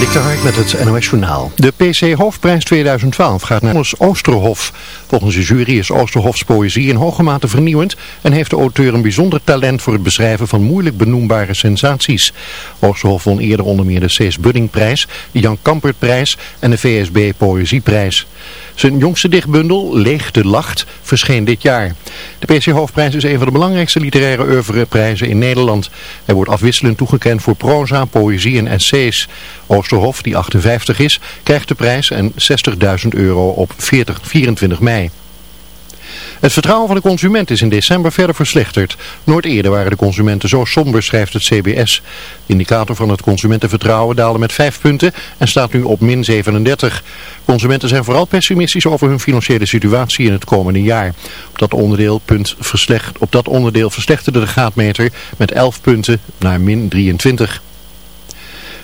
Dik Hark met het NOS Journaal. De PC Hoofdprijs 2012 gaat naar Thomas Oosterhof. Volgens de jury is Oosterhofs poëzie in hoge mate vernieuwend en heeft de auteur een bijzonder talent voor het beschrijven van moeilijk benoembare sensaties. Oosterhof won eerder onder meer de Cees Buddingprijs, de Jan Kampertprijs en de VSB Poëzieprijs. Zijn jongste dichtbundel, Leegte Lacht, verscheen dit jaar. De PC Hoofdprijs is een van de belangrijkste literaire oeuvreprijzen in Nederland. Hij wordt afwisselend toegekend voor proza, poëzie en essays. Oosterhof, die 58 is, krijgt de prijs en 60.000 euro op 40, 24 mei. Het vertrouwen van de consument is in december verder verslechterd. Nooit eerder waren de consumenten zo somber, schrijft het CBS. De indicator van het consumentenvertrouwen daalde met 5 punten en staat nu op min 37. Consumenten zijn vooral pessimistisch over hun financiële situatie in het komende jaar. Op dat onderdeel, punt verslecht, op dat onderdeel verslechterde de gaatmeter met 11 punten naar min 23.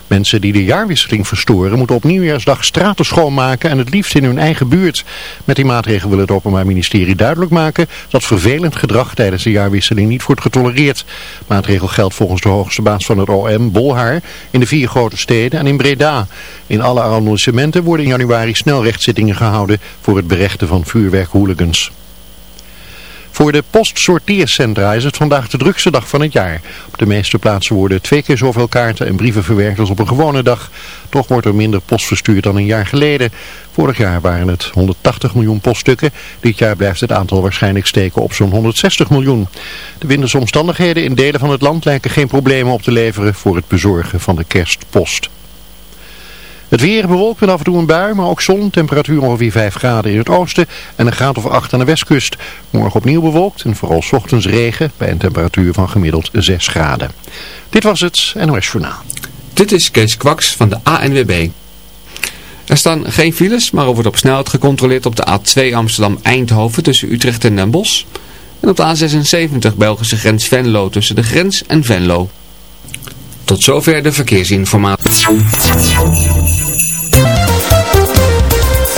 Mensen die de jaarwisseling verstoren moeten op nieuwjaarsdag straten schoonmaken en het liefst in hun eigen buurt. Met die maatregel wil het Openbaar Ministerie duidelijk maken dat vervelend gedrag tijdens de jaarwisseling niet wordt getolereerd. Maatregel geldt volgens de hoogste baas van het OM, Bolhaar, in de vier grote steden en in Breda. In alle arrondissementen worden in januari snelrechtszittingen gehouden voor het berechten van vuurwerkhooligans. Voor de postsorteercentra is het vandaag de drukste dag van het jaar. Op de meeste plaatsen worden twee keer zoveel kaarten en brieven verwerkt als op een gewone dag. Toch wordt er minder post verstuurd dan een jaar geleden. Vorig jaar waren het 180 miljoen poststukken. Dit jaar blijft het aantal waarschijnlijk steken op zo'n 160 miljoen. De wintersomstandigheden in delen van het land lijken geen problemen op te leveren voor het bezorgen van de kerstpost. Het weer bewolkt met af en toe een bui, maar ook zon. Temperatuur ongeveer 5 graden in het oosten en een graad of 8 aan de westkust. Morgen opnieuw bewolkt en vooral ochtends regen bij een temperatuur van gemiddeld 6 graden. Dit was het NOS Journaal. Dit is Kees Kwaks van de ANWB. Er staan geen files, maar er wordt op snelheid gecontroleerd op de A2 Amsterdam-Eindhoven tussen Utrecht en Den Bosch. En op de A76 Belgische grens Venlo tussen de grens en Venlo. Tot zover de verkeersinformatie.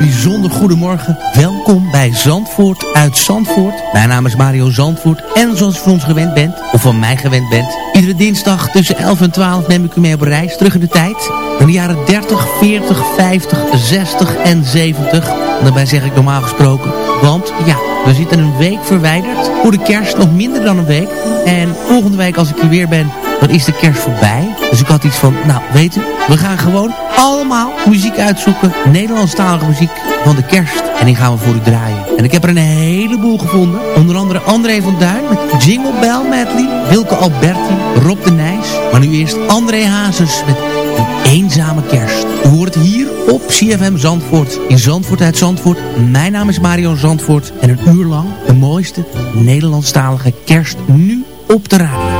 Bijzonder goedemorgen. Welkom bij Zandvoort uit Zandvoort. Mijn naam is Mario Zandvoort. En zoals u van ons gewend bent, of van mij gewend bent... iedere dinsdag tussen 11 en 12 neem ik u mee op reis. Terug in de tijd. In de jaren 30, 40, 50, 60 en 70. En daarbij zeg ik normaal gesproken. Want ja, we zitten een week verwijderd. Voor de kerst nog minder dan een week. En volgende week als ik hier weer ben dan is de kerst voorbij. Dus ik had iets van, nou weet u, we gaan gewoon allemaal muziek uitzoeken. Nederlandstalige muziek van de kerst. En die gaan we voor u draaien. En ik heb er een heleboel gevonden. Onder andere André van Duin met Jingle Bell Medley. Wilke Alberti, Rob de Nijs. Maar nu eerst André Hazes met Een Eenzame Kerst. U hoort het hier op CFM Zandvoort. In Zandvoort uit Zandvoort. Mijn naam is Mario Zandvoort. En een uur lang de mooiste Nederlandstalige kerst nu op de radio.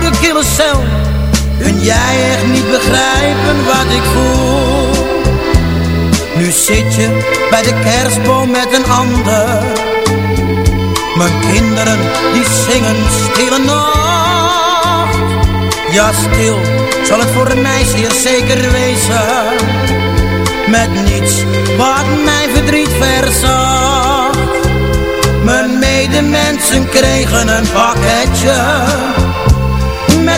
koude kille cel. Kun jij echt niet begrijpen wat ik voel? Nu zit je bij de kerstboom met een ander. Mijn kinderen die zingen stille nacht. Ja stil zal het voor mij zeer zeker wezen. Met niets wat mijn verdriet verzacht. Mijn kregen een pakketje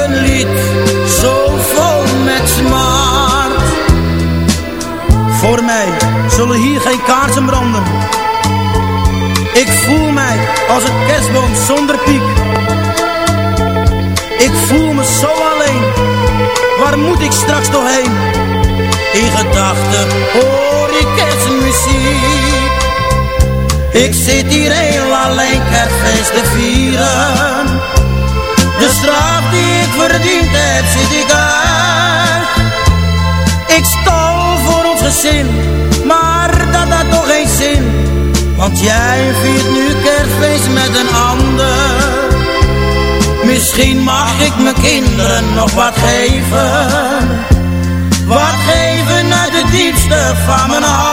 Een lied zo vol met smart. Voor mij zullen hier geen kaarsen branden. Ik voel mij als een kerstboom zonder piek. Ik voel me zo alleen, waar moet ik straks nog heen? In gedachten hoor ik kerstmuziek. Ik zit hier heel alleen kerstfeest te vieren. De ik verdiend heb, zit ik uit. Ik stal voor ons gezin, maar dat had toch geen zin. Want jij viert nu kerstfeest met een ander. Misschien mag ik mijn kinderen nog wat geven. Wat geven uit het diepste van mijn hart.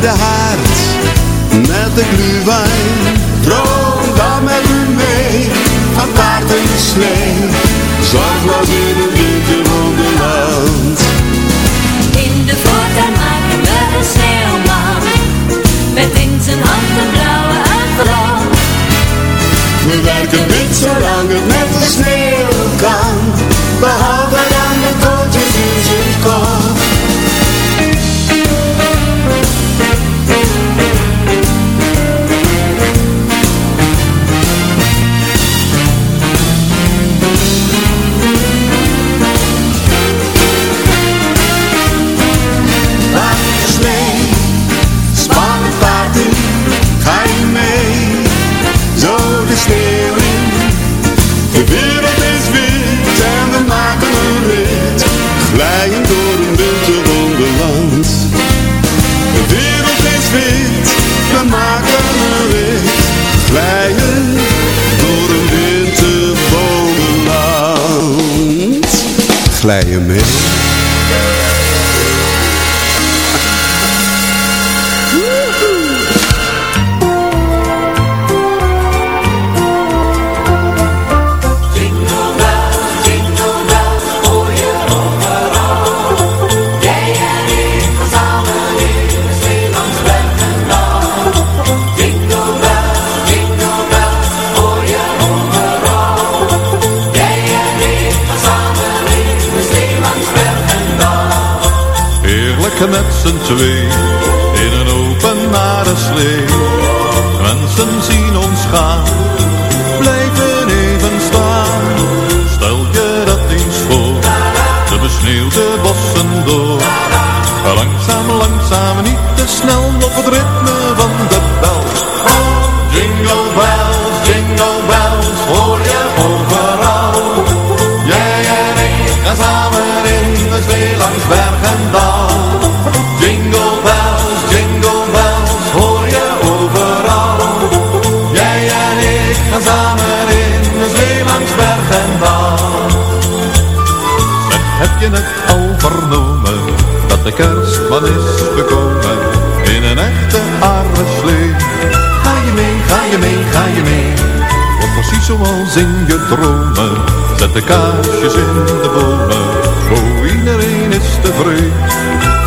De haard, met de glühwein. Droom dan met u mee, van paard en slee, zorgloos in een winterwonderland. In de voortuin maken we een sneeuwman. Met in zijn hand een blauwe envelop. We werken niet zolang het je het al vernomen? Dat de kerstman is gekomen in een echte slee. Ga je mee, ga je mee, ga je mee. Wordt precies zoals in je dromen. Zet de kaarsjes in de bomen. Oh, iedereen is tevreden.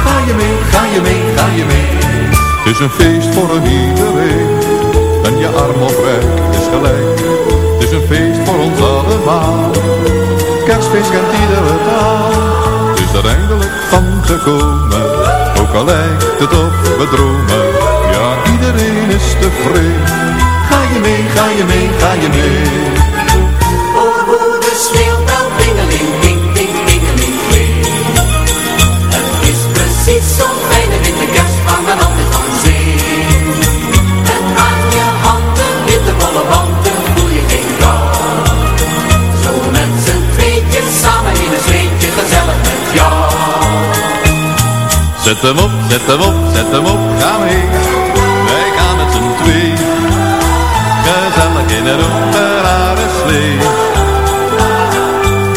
Ga je mee, ga je mee, ga je mee. Het is een feest voor iedereen. En je arm of rijk is gelijk. Het is een feest voor ons allemaal. Kerstfeest kent iedere taal. Het is er eindelijk van gekomen. Ook al lijkt het of we dromen. Ja, iedereen is tevreden. Ga je mee, ga je mee, ga je mee. Hoor hoe de Zet hem op, zet hem op, zet hem op, ga mee. Wij gaan met z'n twee. Gezellig in een rare slee.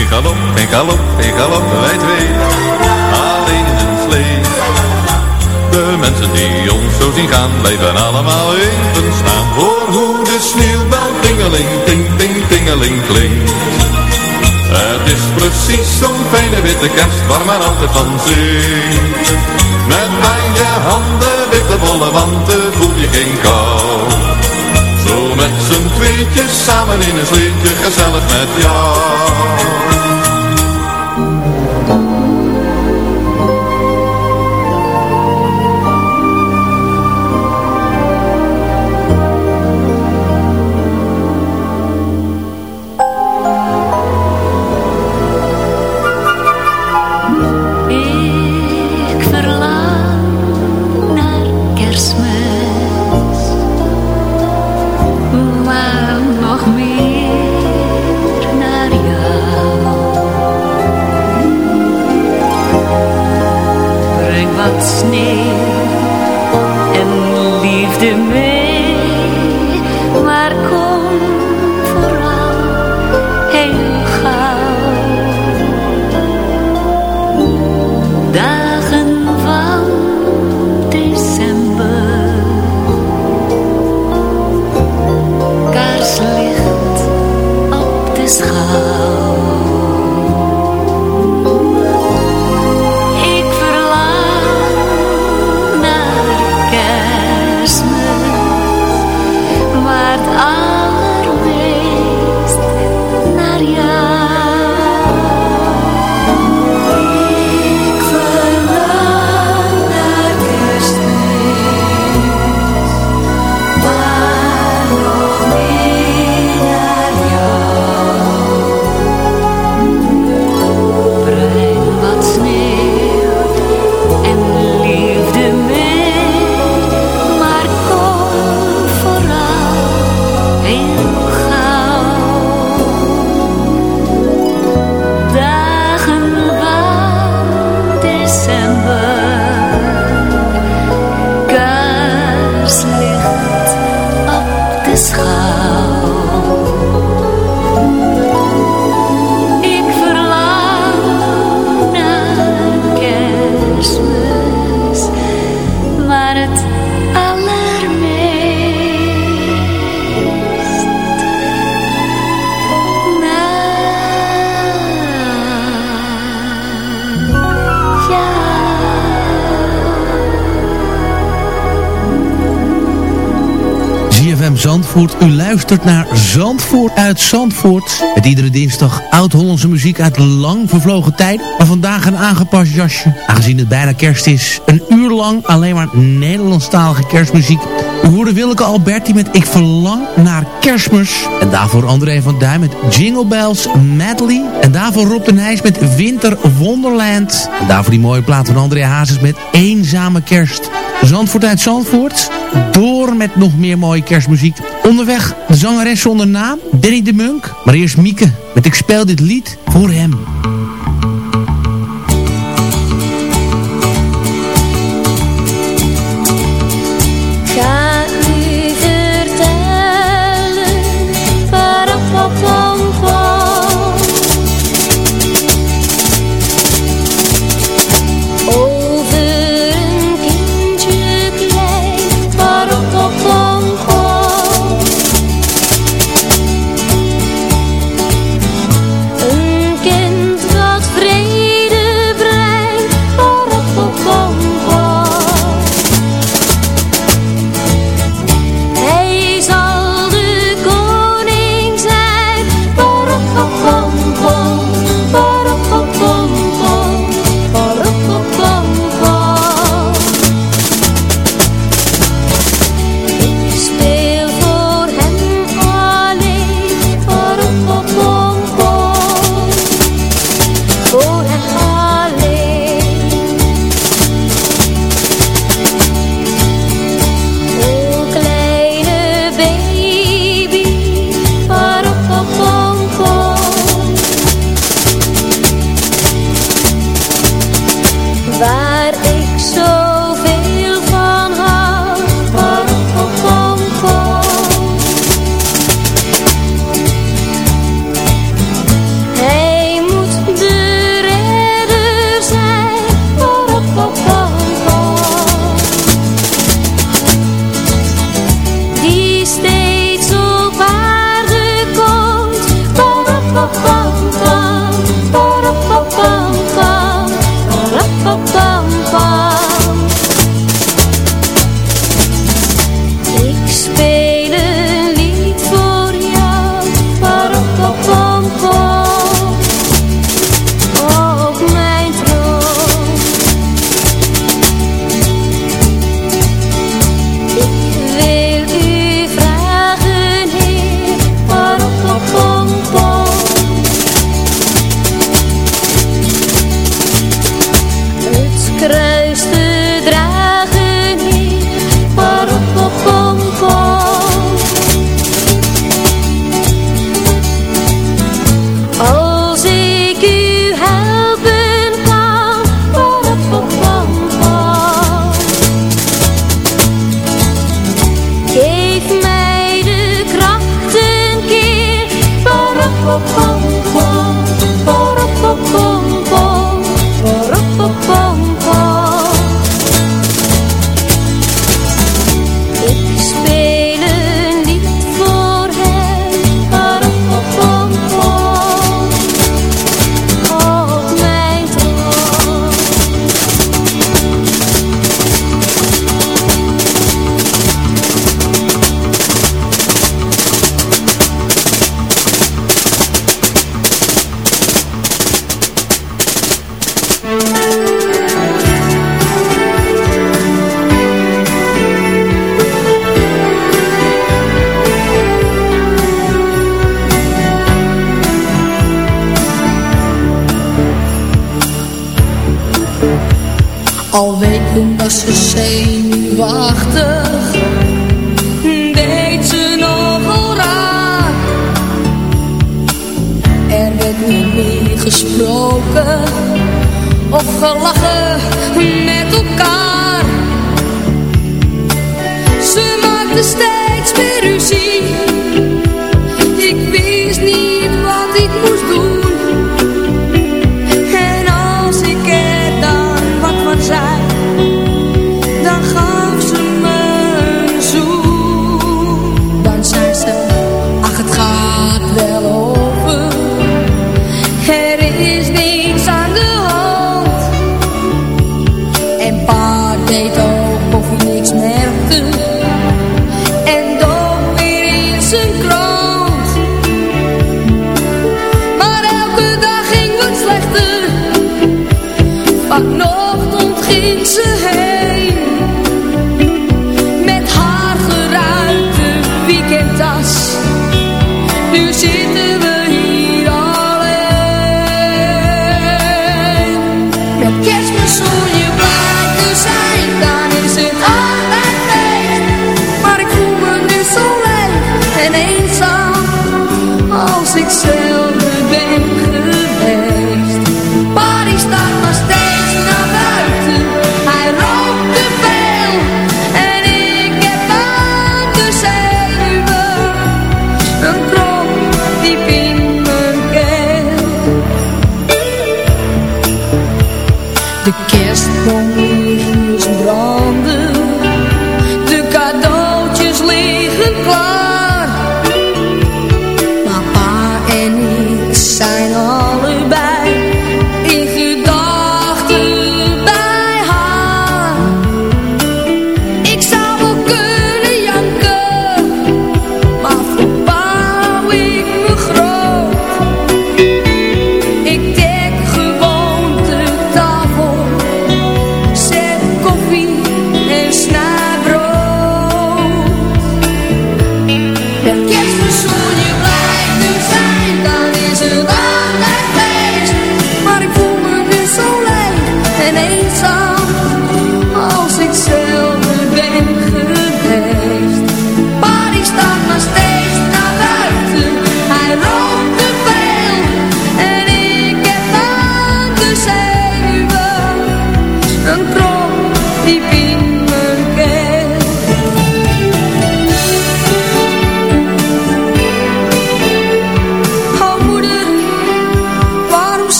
In galop, in galop, in galop, wij twee. Alleen in een slee. De mensen die ons zo zien gaan, blijven allemaal even staan. Hoor hoe de sneeuwbel tingeling, ting, ting, tingeling klinkt. Het is precies zo'n fijne witte kerst waar men altijd van zingt. Met aan je handen witte bolle wanten voel je geen kou. Zo met z'n tweetjes samen in een sleetje gezellig met jou. De Zandvoort. U luistert naar Zandvoort uit Zandvoort. Met iedere dinsdag oud-Hollandse muziek uit lang vervlogen tijd. Maar vandaag een aangepast jasje. Aangezien het bijna kerst is. Een uur lang alleen maar Nederlandstalige kerstmuziek. U hoorde Willeke Alberti met Ik verlang naar kerstmis. En daarvoor André van Duin met Jingle Bells Medley. En daarvoor Rob de Nijs met Winter Wonderland. En daarvoor die mooie plaat van André Hazes met Eenzame Kerst. Zandvoort uit Zandvoort. Door met nog meer mooie kerstmuziek. Onderweg de zangeres zonder naam, Danny de Munk. Maar eerst Mieke met Ik speel dit lied voor hem. Ik Vanochtend ging ze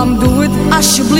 Mam, doe het alsjeblieft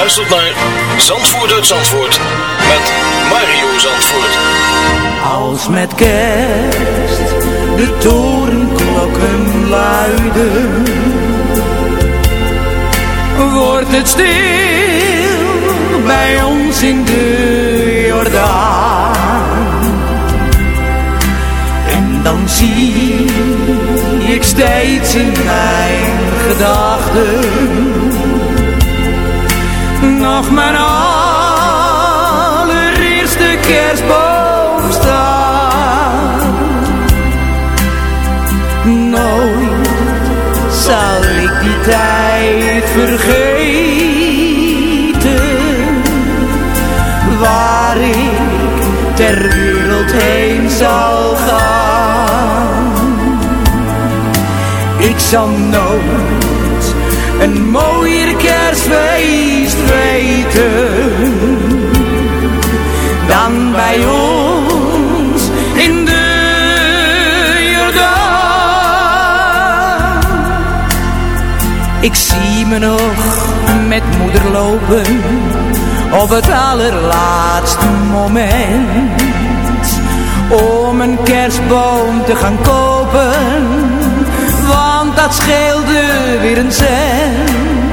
Luistert naar Zandvoort Zandvoort met Mario Zandvoort. Als met kerst de torenklokken luiden, wordt het stil bij ons in de Jordaan. En dan zie ik steeds in mijn gedachten nog mijn allereerste kerstboom staan. Nooit zal ik die tijd vergeten, waar ik ter wereld heen zal gaan. Ik zal nooit een mooier kerstfeest weten dan bij ons in de Jordaan. Ik zie me nog met moeder lopen op het allerlaatste moment om een kerstboom te gaan kopen, want dat scheelde weer een cent.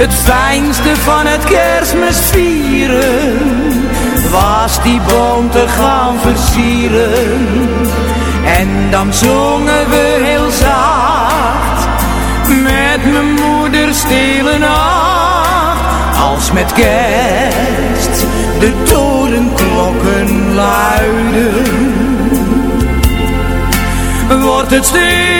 Het fijnste van het kerstmis vieren was die boom te gaan versieren. En dan zongen we heel zacht met mijn moeder stille nacht. Als met kerst de torenklokken luiden, wordt het stil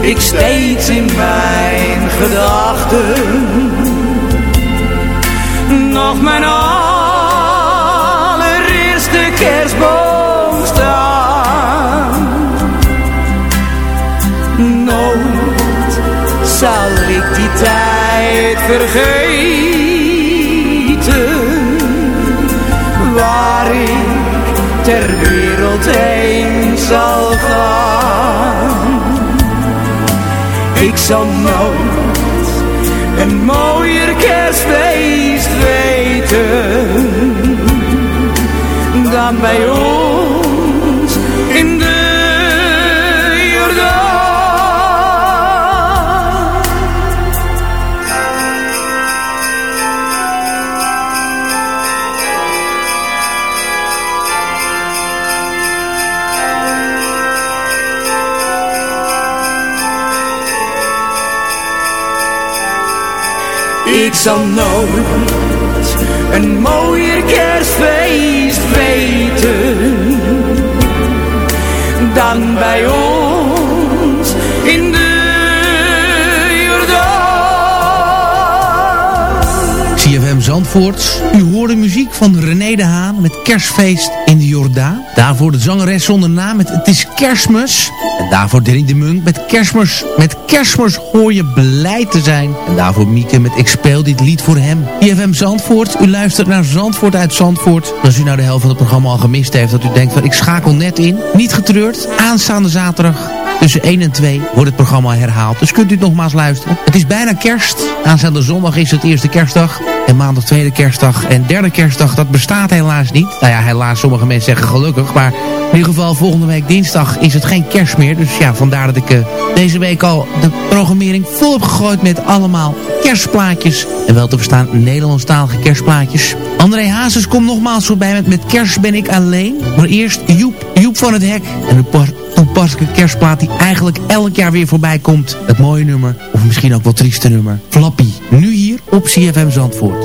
ik steeds in mijn gedachten nog mijn allereerste kerstboom staan. Nooit zal ik die tijd vergeten ter wereld heen zal gaan. Ik zal nooit een mooier kerstfeest weten dan bij ons in de zal nooit een mooier kerstfeest weten dan bij ons Zandvoort. U hoorde muziek van René de Haan met Kerstfeest in de Jordaan. Daarvoor de zangeres zonder naam met Het is Kerstmis. En daarvoor Danny de Munk met Kerstmis. Met Kerstmis hoor je blij te zijn. En daarvoor Mieke met Ik speel dit lied voor hem. CFM Zandvoort. U luistert naar Zandvoort uit Zandvoort. Als u nou de helft van het programma al gemist heeft. Dat u denkt van ik schakel net in. Niet getreurd. Aanstaande zaterdag tussen 1 en 2 wordt het programma herhaald. Dus kunt u het nogmaals luisteren. Het is bijna kerst. Aanstaande zondag is het eerste kerstdag. En maandag tweede kerstdag. En derde kerstdag, dat bestaat helaas niet. Nou ja, helaas, sommige mensen zeggen gelukkig. Maar in ieder geval volgende week dinsdag is het geen kerst meer. Dus ja, vandaar dat ik uh, deze week al de programmering volop gegooid met allemaal kerstplaatjes. En wel te verstaan Nederlandstalige kerstplaatjes. André Hazes komt nogmaals voorbij met, met Kerst ben ik alleen. Maar eerst Joep, Joep van het Hek. En de toepasselijke kerstplaat die eigenlijk elk jaar weer voorbij komt. Het mooie nummer, of misschien ook wel trieste nummer. Flappy, nu hier op CFM Zandvoort.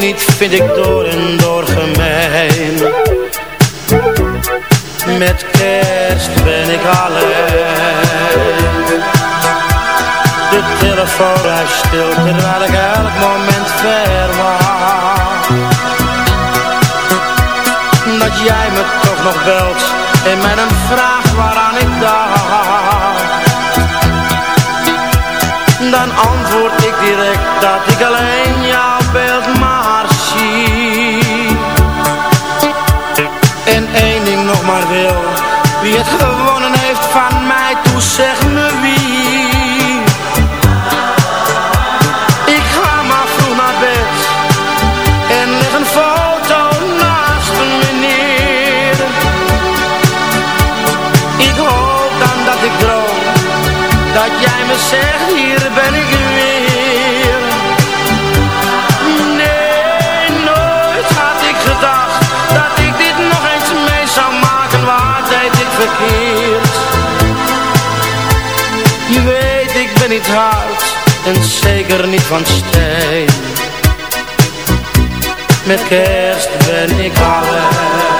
niet, vind ik door en door gemeen. Met kerst ben ik alleen. De telefoon hij stil, terwijl ik elk moment verwacht. Dat jij me toch nog belt en met een vraag waaraan ik dacht. Dan antwoord ik direct dat ik alleen jouw Oh. Zeker niet van steen. Met kerst ben ik alleen.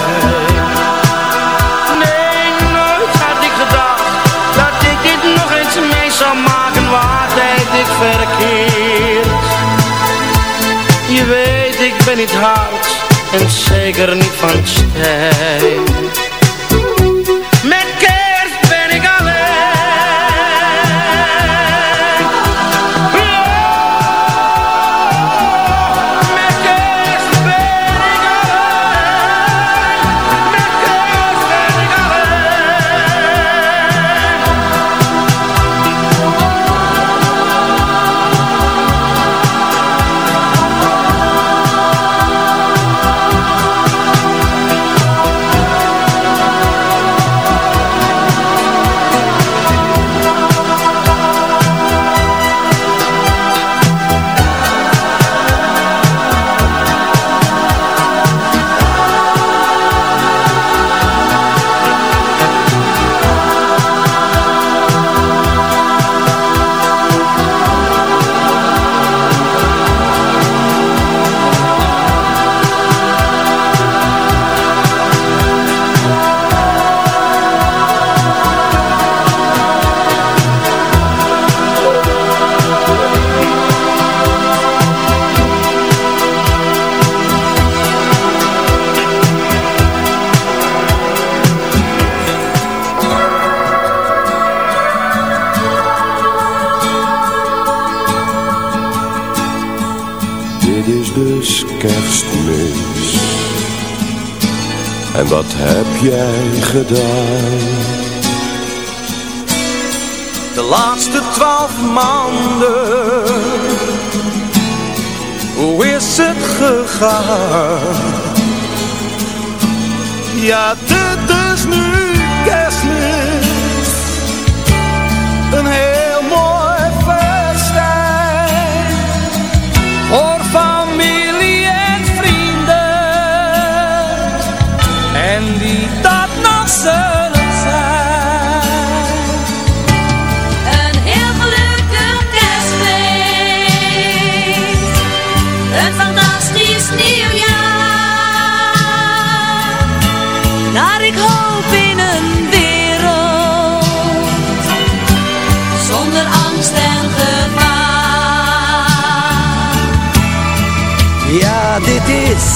Ben niet hard en zeker niet van steen. Wat heb jij gedaan? De laatste twaalf maanden Hoe is het gegaan? Ja, dit is nu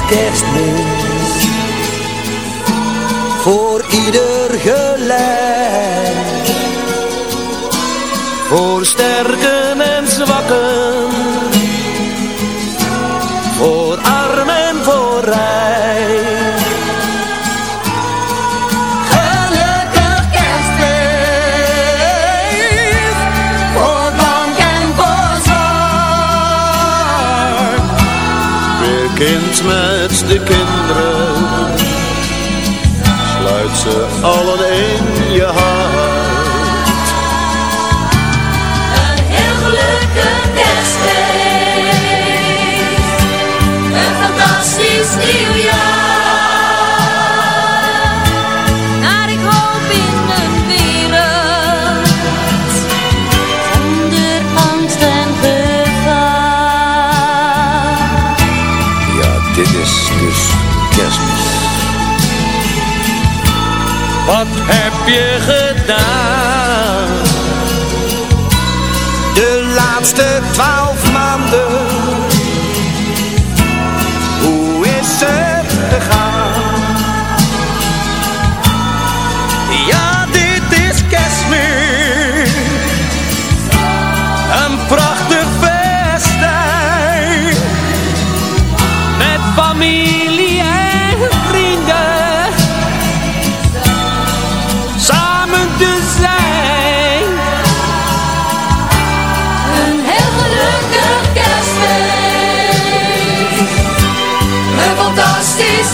kerstmis. Voor ieder gelijk. Voor sterken Bekend met de kinderen. Sluit ze allen in je hart. Een heel gelukkig kerstfeest. Een fantastisch nieuwjaar. De laatste twaalf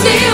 fantastisch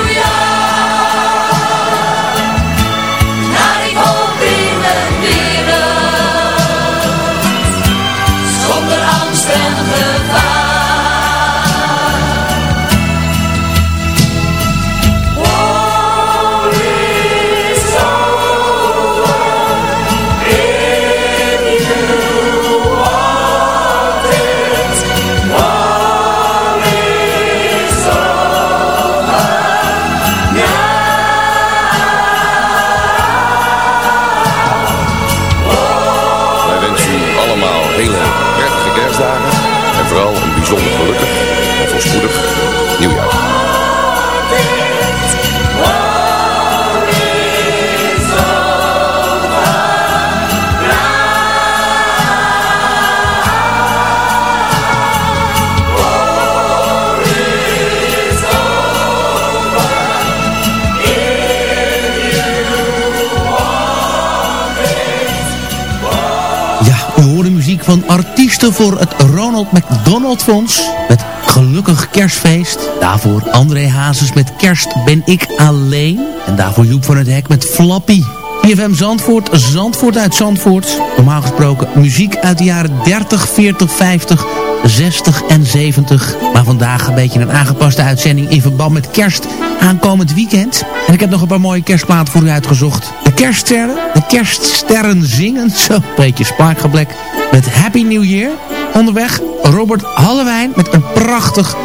voor het Ronald McDonald Fonds. Met Gelukkig Kerstfeest. Daarvoor André Hazes met Kerst ben ik alleen. En daarvoor Joep van het Hek met Flappy. IFM Zandvoort, Zandvoort uit Zandvoort. Normaal gesproken muziek uit de jaren 30, 40, 50, 60 en 70. Maar vandaag een beetje een aangepaste uitzending in verband met kerst aankomend weekend. En ik heb nog een paar mooie kerstplaten voor u uitgezocht. De kerststerren, de kerststerren zingen. Zo, een beetje Sparkgeblek met Happy New Year. Onderweg Robert Hallewijn met een prachtig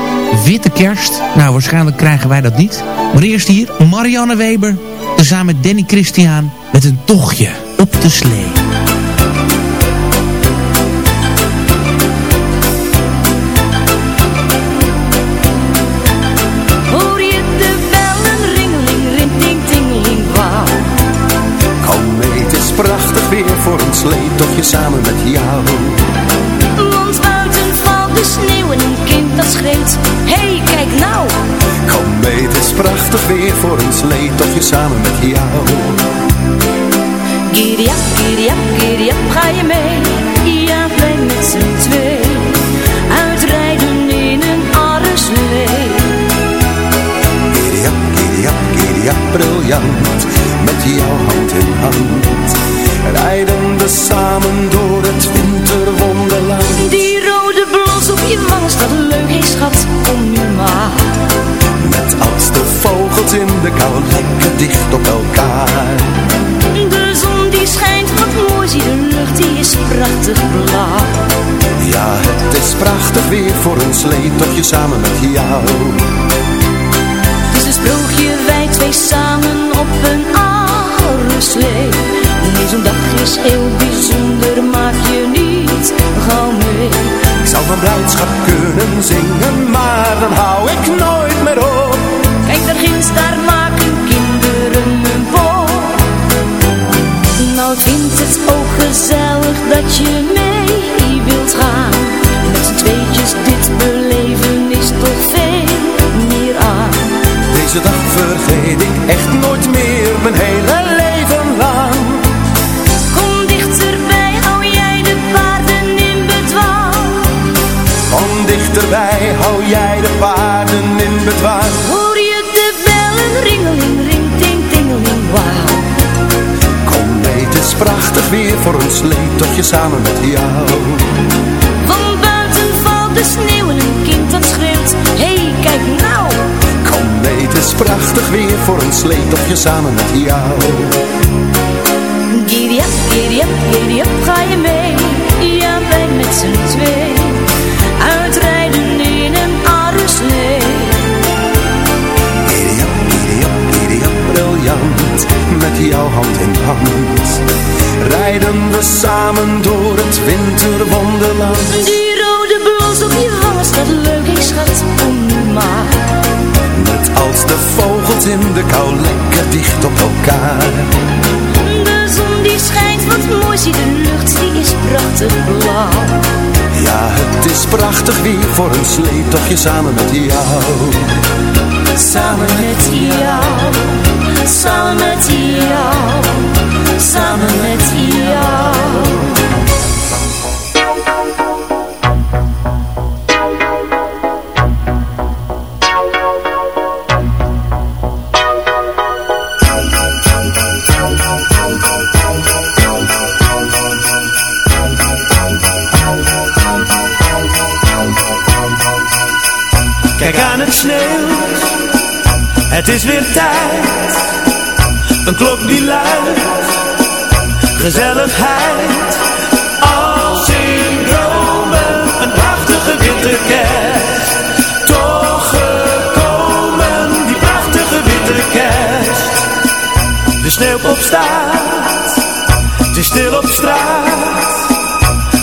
witte kerst. Nou, waarschijnlijk krijgen wij dat niet. Maar eerst hier Marianne Weber. Tezamen met Danny Christian met een tochtje op de slee. Hoor je de bellen ringeling, rinting, tingeling, wauw. Kom mee, het is prachtig weer voor een sleetochtje samen met jou. Want buiten valt de sneeuw en een kind dat schreeuwt, hey, kijk nou. Kom mee, het is prachtig weer voor een sleetochtje samen met jou. Giddy-up, giddy-up, giddy-up, ga je mee? Ja, wij met z'n twee. Uitrijden in een arreslee. Giddy up, giddy up, giddy up, bril briljant, met jouw hand in hand. Rijden we samen door het winterwonderland. Die rode blos op je wang staat leuk, hé schat, kom nu maar. Met als de vogels in de kou lekker dicht op elkaar. Prachtig blauw. Ja, het is prachtig weer voor een sleetochtje samen met jou. Het is een sprookje, wij twee samen op een oude slee. Nee, zo'n dag is heel bijzonder, maak je niet gauw mee. Ik zou van blijdschap kunnen zingen, maar dan hou ik nooit meer op. Kijk, daar ginds, daar maken dat je mee wilt gaan. Met z'n tweetjes dit beleven is toch veel meer aan. Deze dag vergeet ik echt nooit meer, mijn hele leven lang. Kom dichterbij, hou jij de paarden in bedwang. Kom dichterbij, weer voor een sleetochtje samen met jou. Van buiten valt de sneeuw en een kind dat schreeuwt, hey, kijk nou. Kom mee, het is prachtig weer voor een sleetochtje samen met jou. Giddy up, giddy up, giddy up, ga je mee? Jouw hand in hand. Rijden we samen door het winterwonderland. Die rode blos op je wangen staat leuk, ik schat, kom nu maar. Net als de vogels in de kou lekker dicht op elkaar. De zon die schijnt, wat mooi, zie de lucht, die is prachtig blauw. Ja, het is prachtig weer voor een sleetochtje samen met jou. Samen met jou, samen met samen met. Kijk aan het sneeuw, het is weer tijd. Een klok die luidt, gezelligheid. Als in dromen, een prachtige winterkerst. Toch gekomen, die prachtige winterkerst. De sneeuwpop staat, het is stil op straat.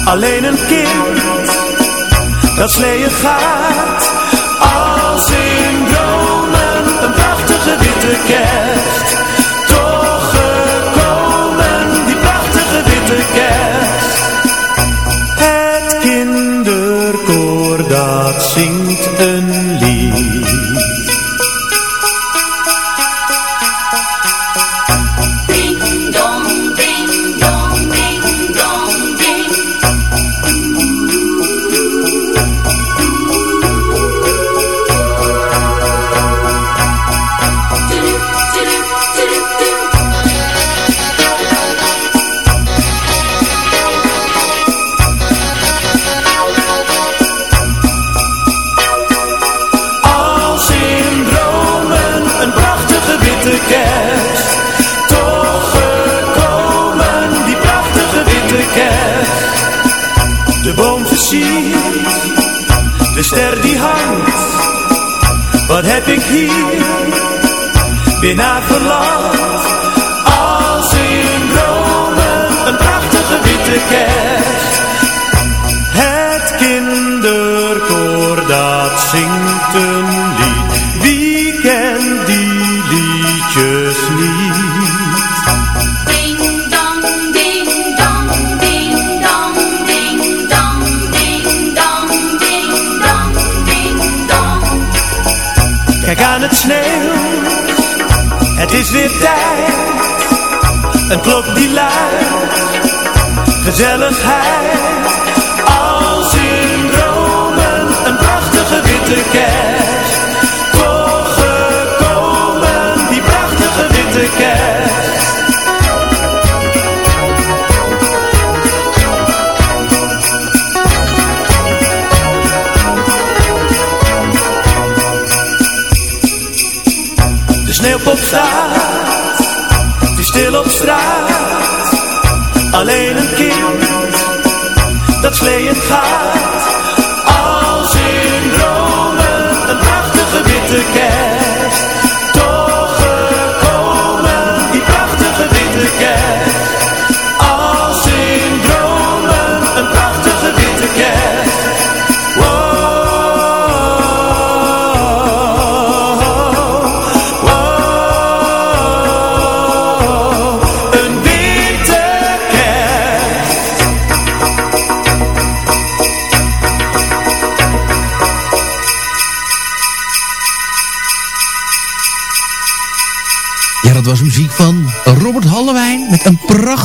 Alleen een kind, dat sleeën gaat. Als in dromen, een prachtige witte kerst. Zingt een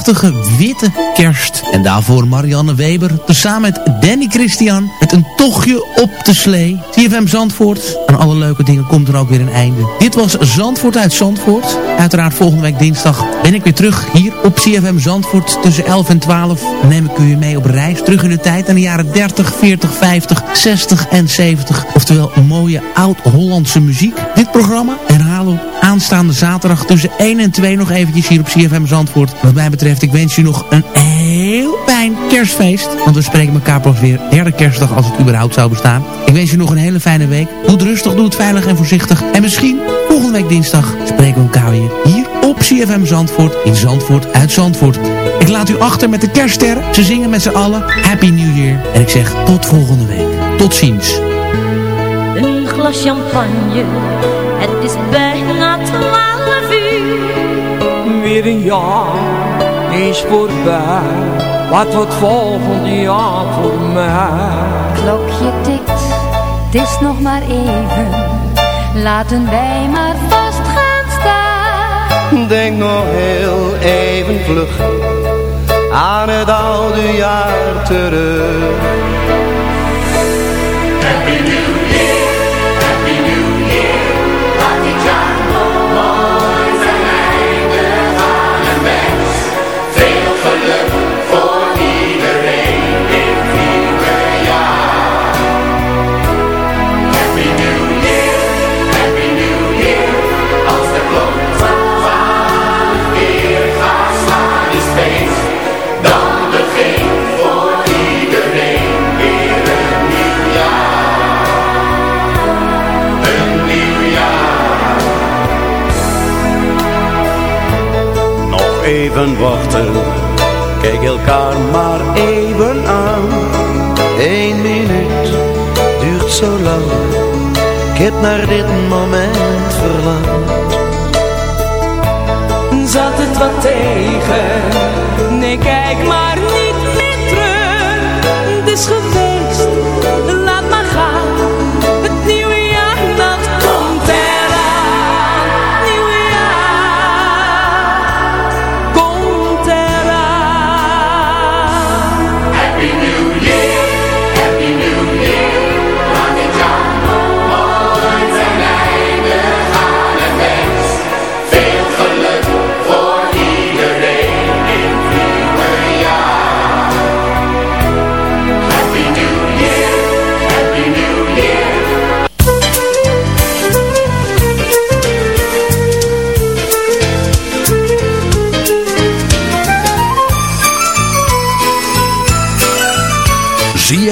prachtige witte kerst. En daarvoor Marianne Weber, tezamen met Danny Christian, met een tochtje op de slee. CFM Zandvoort, aan alle leuke dingen komt er ook weer een einde. Dit was Zandvoort uit Zandvoort. Uiteraard volgende week dinsdag ben ik weer terug hier op CFM Zandvoort. Tussen 11 en 12 neem ik u mee op reis. Terug in de tijd aan de jaren 30, 40, 50, 60 en 70. Oftewel mooie oud-Hollandse muziek. Dit programma herhalen we aanstaande zaterdag tussen 1 en 2 nog eventjes hier op CFM Zandvoort. Wat mij betreft, ik wens u nog een fijn kerstfeest. Want we spreken elkaar pas weer derde kerstdag als het überhaupt zou bestaan. Ik wens u nog een hele fijne week. Doe het rustig, doe het veilig en voorzichtig. En misschien volgende week dinsdag spreken we elkaar weer hier op CFM Zandvoort. In Zandvoort uit Zandvoort. Ik laat u achter met de kerststerren. Ze zingen met z'n allen Happy New Year. En ik zeg tot volgende week. Tot ziens. Een glas champagne, het is bijna twaalf uur. Weer een jaar is voorbij. Wat wordt volgend jaar voor mij? Klokje tikt, het is nog maar even. Laten wij maar vast gaan staan. Denk nog heel even vlug aan het oude jaar terug. Wachten, kijk elkaar maar even aan. Eén minuut duurt zo lang, ik heb naar dit moment verlangd. Zat het wat tegen? Nee, kijk maar niet meer terug. Het is geweest,